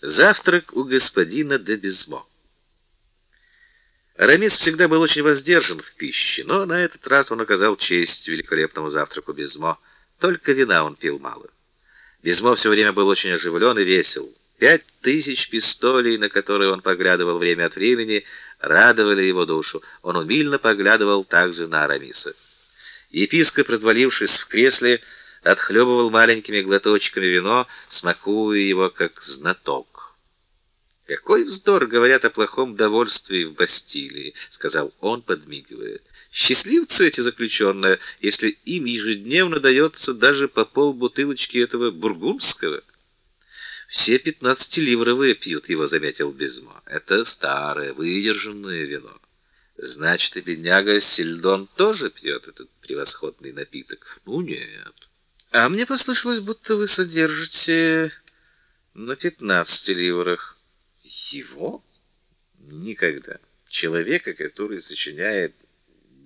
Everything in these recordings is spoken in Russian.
Завтрак у господина де Безмо. Арамис всегда был очень воздержан в пище, но на этот раз он оказал честь великолепному завтраку Безмо. Только вина он пил мало. Безмо все время был очень оживлен и весел. Пять тысяч пистолей, на которые он поглядывал время от времени, радовали его душу. Он умильно поглядывал также на Арамиса. Епископ, развалившись в кресле, отхлебывал маленькими глоточками вино, смакуя его как знаток. Какой вздор говорят о плохом довольствии в Бастилии, сказал он, подмигивая. Счастливцы эти заключенные, если им ежедневно дается даже по полбутылочки этого бургундского. Все пятнадцатиливровые пьют его, заметил Безмо. Это старое, выдержанное вино. Значит, и бедняга Сильдон тоже пьет этот превосходный напиток. Ну нет. А мне послышалось, будто вы содержите на пятнадцати ливрах его никогда. Человека, который сочиняет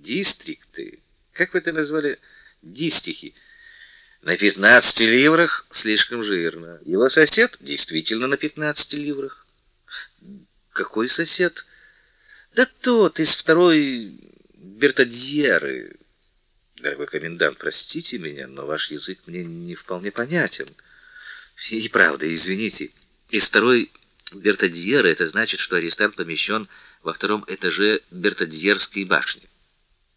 дистрикты, как вы это назвали, дистихи, на пятнадцати ливрах слишком жирно. Его сосед действительно на пятнадцати ливрах. Какой сосед? Да тот из второй Бертадьеры. Дорогой комендант, простите меня, но ваш язык мне не вполне понятен. И правда, извините. Из второй Бертадьера это значит, что арестант помещен во втором этаже Бертадьерской башни.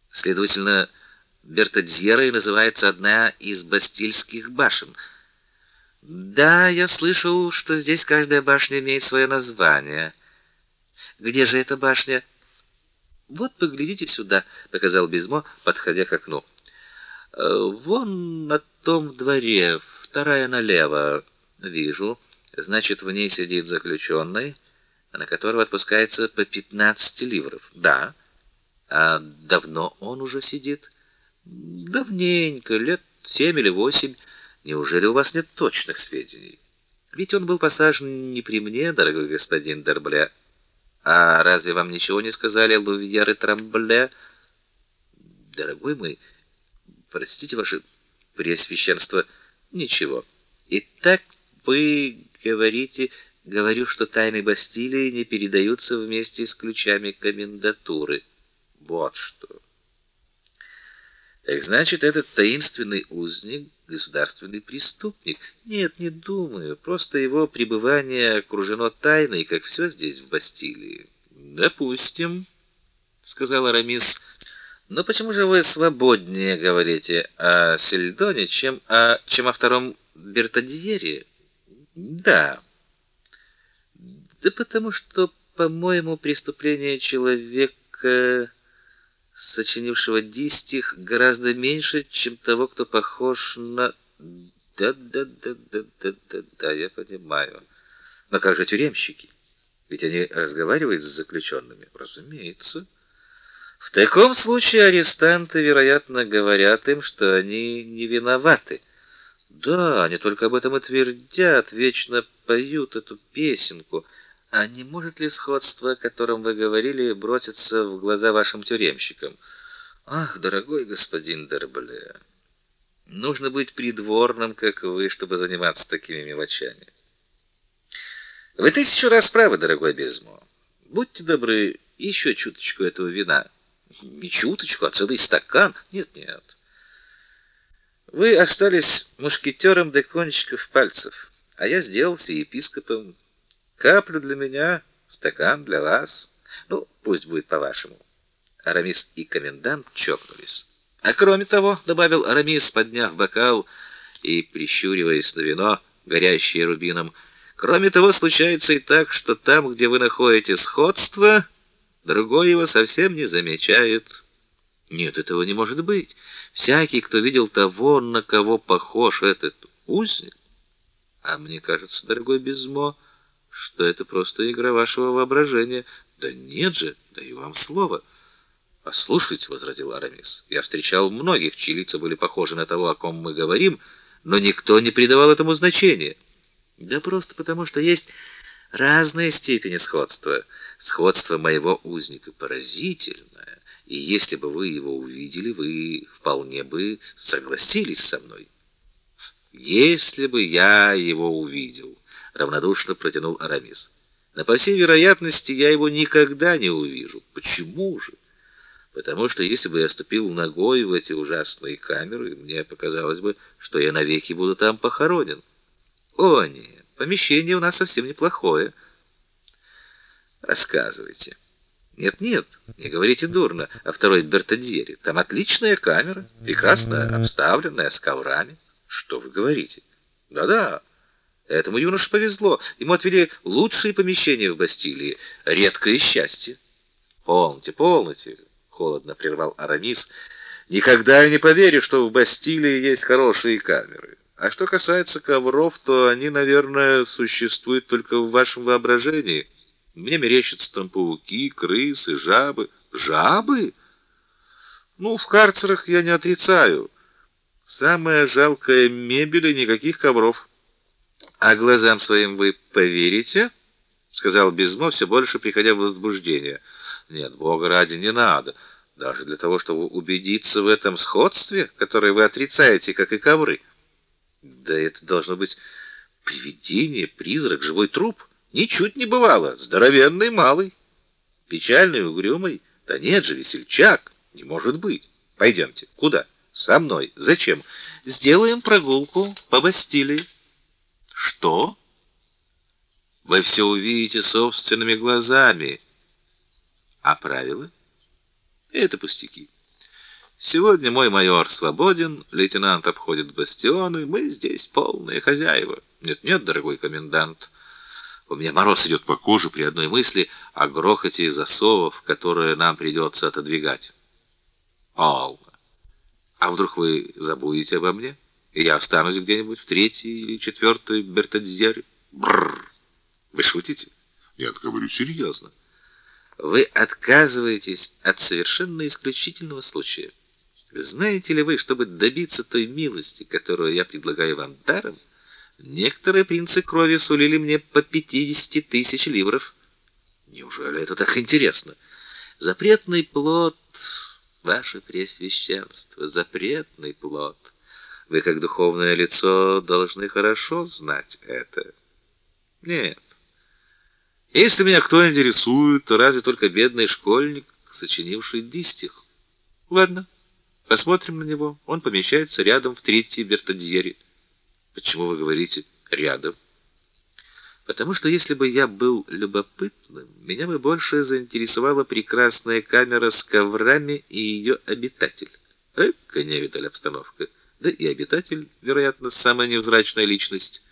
Следовательно, Бертадьерой называется одна из бастильских башен. Да, я слышал, что здесь каждая башня имеет свое название. Где же эта башня? Вот поглядите сюда, показал Безмо, подходя к окну. Э, вон на том дворе, вторая налево. Вижу. Значит, в ней сидит заключенный, на которого отпускается по 15 ливров. Да. А давно он уже сидит? Давненько, лет семь или восемь. Неужели у вас нет точных сведений? Ведь он был посажен не при мне, дорогой господин Дербля. А разве вам ничего не сказали Лувьер и Трамбле? Дорогой мой, простите ваше преосвященство, ничего. Итак, вы говорите, говорю, что тайны Бастилии не передаются вместе с ключами комендатуры. Вот что. Так значит, этот таинственный узник государственный преступник? Нет, не думаю. Просто его пребывание окружено тайной, как все здесь в Бастилии. Допустим, сказал Арамис. Но почему же вы свободнее говорите о Сельдоне, чем о чем о втором Бертадьере? Да. Да потому что, по-моему, преступление человека сочинившего дистих, гораздо меньше, чем того, кто похож на Да-да-да-да-да-да, я понимаю. Но как же тюремщики? Ведь они разговаривают с заключенными, разумеется. В таком случае арестанты, вероятно, говорят им, что они не виноваты. Да, они только об этом и твердят, вечно поют эту песенку. А не может ли сходство, о котором вы говорили, броситься в глаза вашим тюремщикам? Ах, дорогой господин Дербле, нужно быть придворным, как вы, чтобы заниматься такими мелочами. Вы тысячу раз правы, дорогой Безмо. Будьте добры, еще чуточку этого вина. Не чуточку, а целый стакан. Нет, нет. Вы остались мушкетером до кончиков пальцев, а я сделался епископом Каплю для меня, стакан для вас. Ну, пусть будет по-вашему. Арамис и комендант чокнулись. А кроме того, добавил Арамис, подняв бокал и прищуриваясь на вино, горящее рубином, кроме того, случается и так, что там, где вы находите сходство, другой его совсем не замечает. Нет, этого не может быть. Всякий, кто видел того, на кого похож этот узник, а мне кажется, дорогой Безмо, что это просто игра вашего воображения. Да нет же, даю вам слово. Послушайте, возразил Арамис. Я встречал многих, чьи лица были похожи на того, о ком мы говорим, но никто не придавал этому значения. Да просто потому, что есть разные степени сходства. Сходство моего узника поразительное, и если бы вы его увидели, вы вполне бы согласились со мной. Если бы я его увидел, равнодушно протянул Арамис. На по всей вероятности я его никогда не увижу. Почему же? Потому что если бы я ступил ногой в эти ужасные камеры, мне показалось бы, что я навеки буду там похоронен. О, нет, помещение у нас совсем неплохое. Рассказывайте. Нет, нет, не говорите дурно о второй Бертадьере. Там отличная камера, прекрасно обставленная, с коврами. Что вы говорите? Да-да. Этому юноше повезло. Ему отвели лучшие помещения в Бастилии. Редкое счастье. Полноте, полноте, холодно прервал Арамис. Никогда не поверю, что в Бастилии есть хорошие камеры. А что касается ковров, то они, наверное, существуют только в вашем воображении. Мне мерещатся там пауки, крысы, жабы. Жабы? Ну, в карцерах я не отрицаю. Самая жалкая мебель и никаких ковров. А глазам своим вы поверите? сказал Безмо, все больше приходя в возбуждение. Нет, бога ради, не надо. Даже для того, чтобы убедиться в этом сходстве, которое вы отрицаете, как и ковры. Да это должно быть привидение, призрак, живой труп. Ничуть не бывало. Здоровенный малый, печальный, угрюмый. Да нет же, весельчак. Не может быть. Пойдемте. Куда? Со мной. Зачем? Сделаем прогулку по Бастилии. Что? Вы все увидите собственными глазами. А правила? Это пустяки. Сегодня мой майор свободен, лейтенант обходит бастионы, мы здесь полные хозяева. Нет, нет, дорогой комендант. У меня мороз идет по коже при одной мысли о грохоте засовов, которые нам придется отодвигать. Алла, а вдруг вы забудете обо мне, и я останусь где-нибудь в третьей или четвертой Бертадзере? Бррр. Вы шутите? Нет, говорю серьезно. Вы отказываетесь от совершенно исключительного случая. Знаете ли вы, чтобы добиться той милости, которую я предлагаю вам даром, Некоторые принцы крови сулили мне по 50 тысяч ливров. Неужели это так интересно? Запретный плод, ваше пресвященство, запретный плод. Вы, как духовное лицо, должны хорошо знать это. Нет. Если меня кто интересует, то разве только бедный школьник, сочинивший дистих. Ладно, посмотрим на него. Он помещается рядом в третьей Бертадьере. Почему вы говорите рядом? Потому что если бы я был любопытным, меня бы больше заинтересовала прекрасная камера с коврами и ее обитатель. Эка невидаль обстановка. Да и обитатель, вероятно, самая невзрачная личность.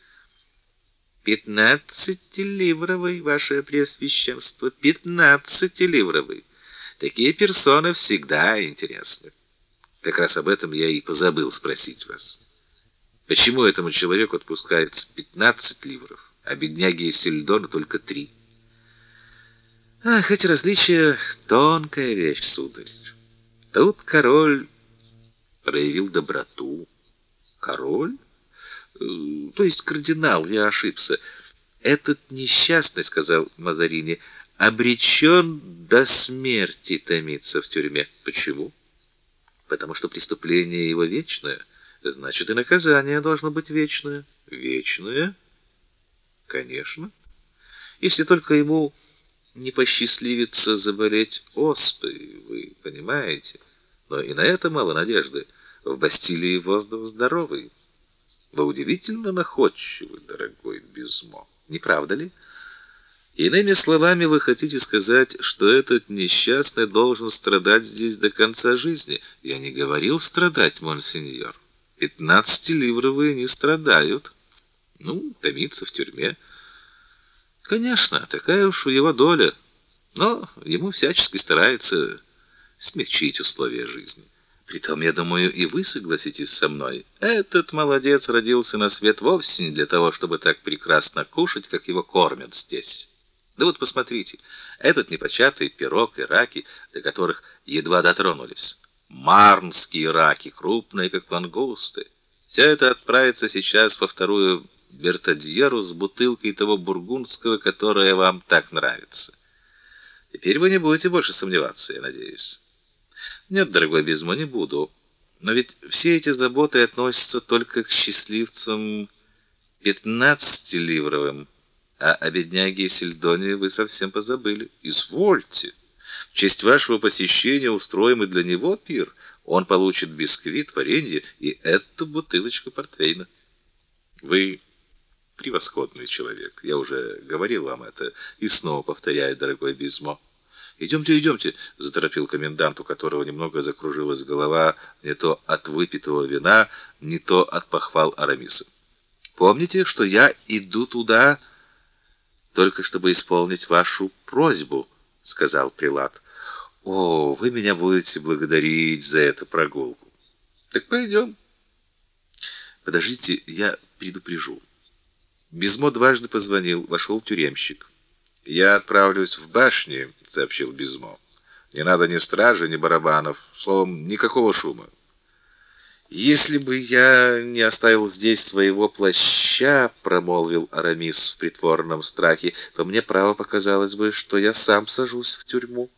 Пятнадцатиливровый, ваше преосвященство, пятнадцатиливровый. Такие персоны всегда интересны. Как раз об этом я и позабыл спросить вас. Почему этому человеку отпускается 15 ливров, а бедняге из Сельдона только три? Ах, эти различия тонкая вещь, сударь. Тут король проявил доброту. Король? Э, то есть кардинал, я ошибся. Этот несчастный, сказал Мазарини, обречен до смерти томиться в тюрьме. Почему? Потому что преступление его вечное. Значит, и наказание должно быть вечное. Вечное? Конечно. Если только ему не посчастливится заболеть оспой, вы понимаете. Но и на это мало надежды. В Бастилии воздух здоровый. Вы удивительно находчивы, дорогой Безмо. Не правда ли? Иными словами, вы хотите сказать, что этот несчастный должен страдать здесь до конца жизни? Я не говорил страдать, монсеньор. Пятнадцатиливровые не страдают. Ну, томиться в тюрьме. Конечно, такая уж его доля. Но ему всячески старается смягчить условия жизни. Притом, я думаю, и вы согласитесь со мной. Этот молодец родился на свет вовсе не для того, чтобы так прекрасно кушать, как его кормят здесь. Да вот посмотрите, этот непочатый пирог и раки, до которых едва дотронулись марнские раки, крупные, как лангусты. Все это отправится сейчас во вторую Бертадьеру с бутылкой того бургундского, которое вам так нравится. Теперь вы не будете больше сомневаться, я надеюсь. Нет, дорогой Безмо, не буду. Но ведь все эти заботы относятся только к счастливцам пятнадцатиливровым. А о бедняге Сельдоне вы совсем позабыли. Извольте. В честь вашего посещения устроим и для него пир. Он получит бисквит, варенье и эту бутылочку портвейна. Вы превосходный человек. Я уже говорил вам это и снова повторяю, дорогой Бизмо. Идемте, идемте, заторопил комендант, у которого немного закружилась голова не то от выпитого вина, не то от похвал Арамиса. Помните, что я иду туда только чтобы исполнить вашу просьбу, сказал прилад. О, вы меня будете благодарить за эту прогулку. Так пойдем. Подождите, я предупрежу. Безмо дважды позвонил, вошел тюремщик. Я отправлюсь в башню, сообщил Безмо. Не надо ни стражи, ни барабанов, словом, никакого шума. Если бы я не оставил здесь своего плаща, промолвил Арамис в притворном страхе, то мне право показалось бы, что я сам сажусь в тюрьму.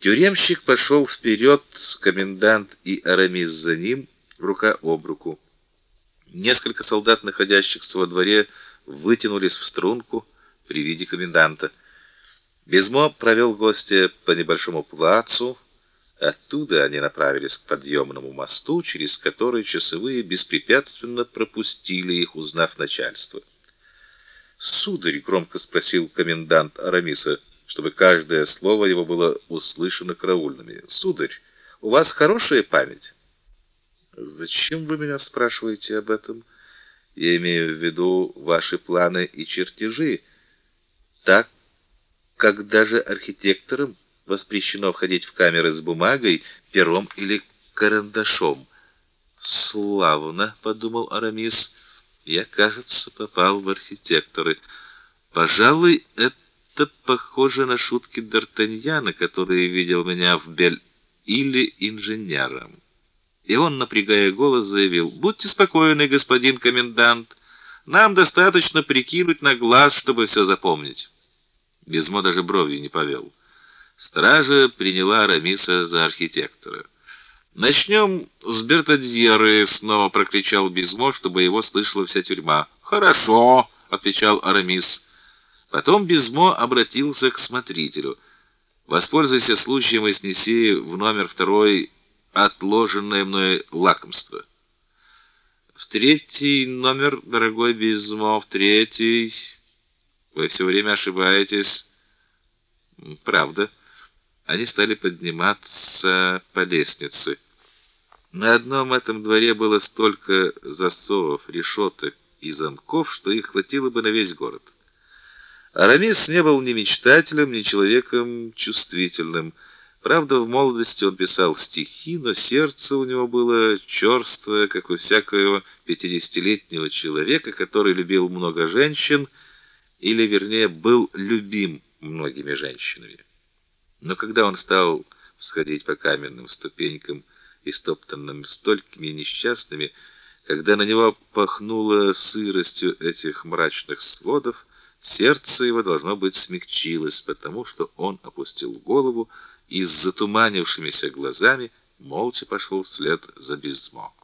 Тюремщик пошел вперед, комендант и Арамис за ним, рука об руку. Несколько солдат, находящихся во дворе, вытянулись в струнку при виде коменданта. Безмо провел гостя по небольшому плацу. Оттуда они направились к подъемному мосту, через который часовые беспрепятственно пропустили их, узнав начальство. "Сударь", громко спросил комендант Арамиса, чтобы каждое слово его было услышано караульными. "Сударь, у вас хорошая память?" "Зачем вы меня спрашиваете об этом?" "Я имею в виду ваши планы и чертежи." так как даже архитекторам воспрещено входить в камеры с бумагой, пером или карандашом. Славно, подумал Арамис. Я, кажется, попал в архитекторы. Пожалуй, это похоже на шутки Д'Артаньяна, который видел меня в Бель или инженером. И он, напрягая голос, заявил: "Будьте спокойны, господин комендант. Нам достаточно прикинуть на глаз, чтобы все запомнить". Безмо даже бровью не повел. Стража приняла Рамиса за архитектора. Начнем с Бертадьеры, снова прокричал Безмо, чтобы его слышала вся тюрьма. Хорошо, отвечал Арамис. Потом Безмо обратился к смотрителю. Воспользуйся случаем и снеси в номер второй отложенное мной лакомство. В третий номер, дорогой Безмо, в третий вы все время ошибаетесь. Правда. Они стали подниматься по лестнице. На одном этом дворе было столько засовов, решеток и замков, что их хватило бы на весь город. Арамис не был ни мечтателем, ни человеком чувствительным. Правда, в молодости он писал стихи, но сердце у него было черствое, как у всякого пятидесятилетнего человека, который любил много женщин или вернее был любим многими женщинами. Но когда он стал всходить по каменным ступенькам, истоптанным столькими несчастными, когда на него пахнуло сыростью этих мрачных сводов, сердце его должно быть смягчилось, потому что он опустил голову и с затуманившимися глазами молча пошел вслед за Безмо.